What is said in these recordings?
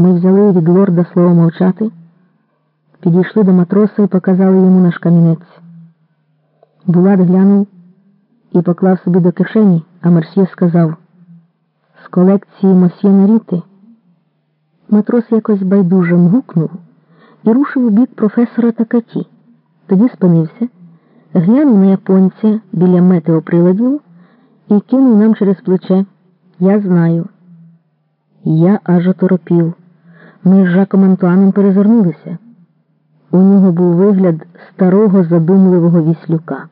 Ми взяли від лорда слово мовчати, підійшли до матроса і показали йому наш камінець. Булат глянув і поклав собі до кишені, а Мерсьє сказав з колекції мосьє Наріти. Матрос якось байдуже мгукнув і рушив у бік професора Такаті. Тоді спинився, глянув на японця біля метеоприладів і кинув нам через плече. Я знаю. Я аж оторопів. Ми з Жаком Антуаном перезирнулися. У нього був вигляд старого задумливого віслюка.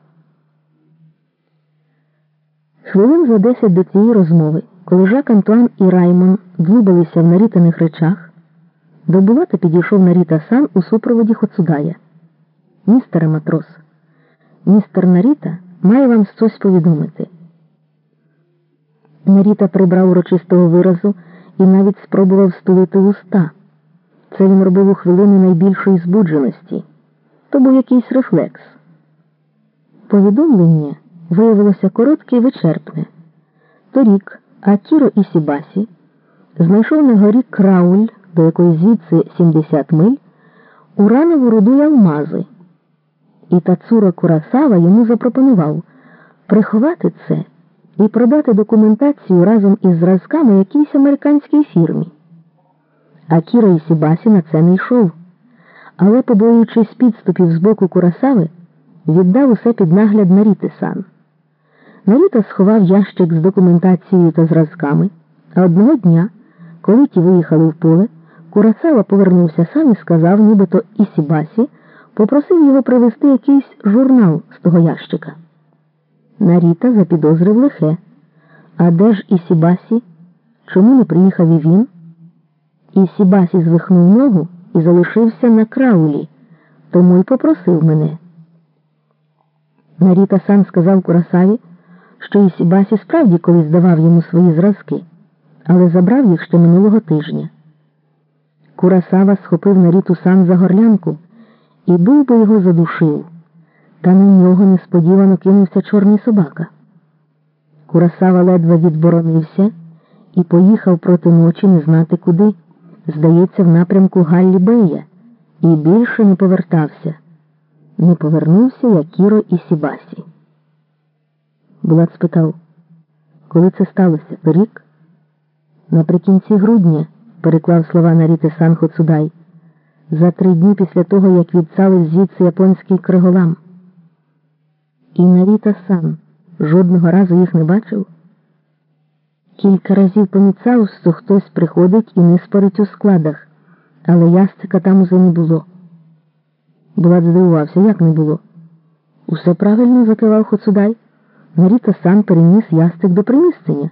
Хвилин за десять до цієї розмови, коли Жак Антуан і Раймон длубалися в Нарітиних речах, до Булата підійшов Наріта сан у супроводі Хоцудая. Містере матрос, містер Наріта має вам щось повідомити. Наріта прибрав урочистого виразу і навіть спробував стулити уста. Це він робив у хвилину найбільшої збудженості. То був якийсь рефлекс. Повідомлення виявилося коротке і вичерпне. Торік Акіро Ісібасі знайшов на горі крауль, до якої звідси 70 миль, уранову руду й алмази. І Тацура Курасава йому запропонував приховати це і продати документацію разом із зразками якійсь американській фірмі. Акіра Ісібасі на це не йшов, але, побоюючись підступів з боку Курасави, віддав усе під нагляд Наріти сан. Наріта сховав ящик з документацією та зразками, а одного дня, коли ті виїхали в поле, Курасава повернувся сам і сказав, нібито Ісібасі, попросив його привезти якийсь журнал з того ящика. Наріта запідозрив лихе. А де ж Ісібасі? Чому не приїхав і він? Ісібасі звихнув ногу і залишився на краулі, тому й попросив мене. Наріта сам сказав Курасаві, що Ісібасі справді колись давав йому свої зразки, але забрав їх ще минулого тижня. Курасава схопив Наріту сан за горлянку і був би його задушив, та на нього несподівано кинувся чорний собака. Курасава ледве відборонився і поїхав проти ночі не знати куди, здається, в напрямку Галлі Бея, і більше не повертався. Не повернувся Якіро і Сібасі. Булат спитав, коли це сталося? Торік? Наприкінці грудня, переклав слова Наріти Санхо Цудай, за три дні після того, як відсали звідси японський криголам. І Наріта Сан жодного разу їх не бачив. Кілька разів поміцав, що хтось приходить і не спорить у складах, але ястика там уже не було. Булат здивувався, як не було. Усе правильно закивав Хоцудай. Наріта сам переніс ястик до приміщення,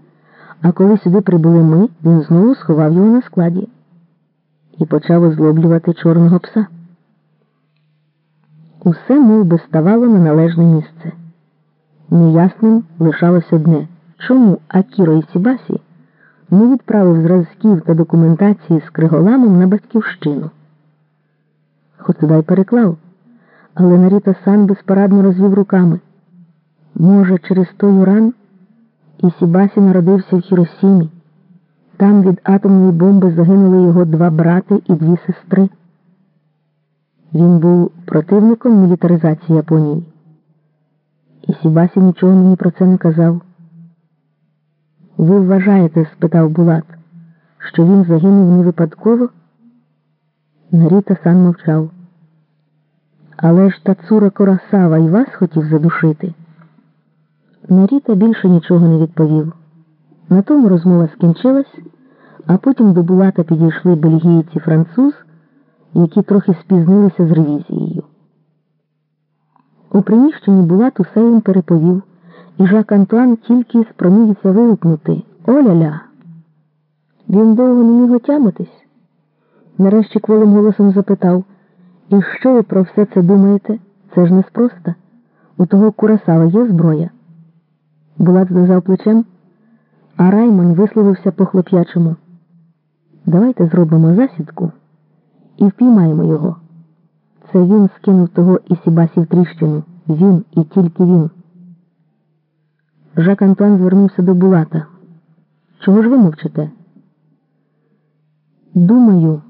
а коли сюди прибули ми, він знову сховав його на складі і почав озлоблювати чорного пса. Усе мов би, ставало на належне місце. Неясним лишалось одне чому Акіро Ісібасі не відправив зразків та документації з криголамом на батьківщину. Хоцудай переклав, але Наріта сам безпорадно розвів руками. Може, через той уран Ісібасі народився в Хіросімі. Там від атомної бомби загинули його два брати і дві сестри. Він був противником мілітаризації Японії. Ісібасі нічого мені про це не казав. Ви вважаєте, спитав Булат, що він загинув не випадково? Наріта сам мовчав. Але ж Тацура Корасава і вас хотів задушити. Наріта більше нічого не відповів. На тому розмова скінчилась, а потім до Булата підійшли бельгійці француз, які трохи спізнилися з ревізією. У приміщенні Булат усе їм переповів, і Жак Антуан тільки спромігся вигукнути Оля-ля. Він довго не міг отямитись. Нарешті кволим голосом запитав І що ви про все це думаєте? Це ж неспроста. У того Курасава є зброя. Булат знизав плечем, а Раймон висловився по хлоп'ячому. Давайте зробимо засідку і впіймаємо його. Це він скинув того Ісібасі в тріщину. Він і тільки він. Жак Антуан звернувся до Булата. Чого ж ви мовчите? Думаю,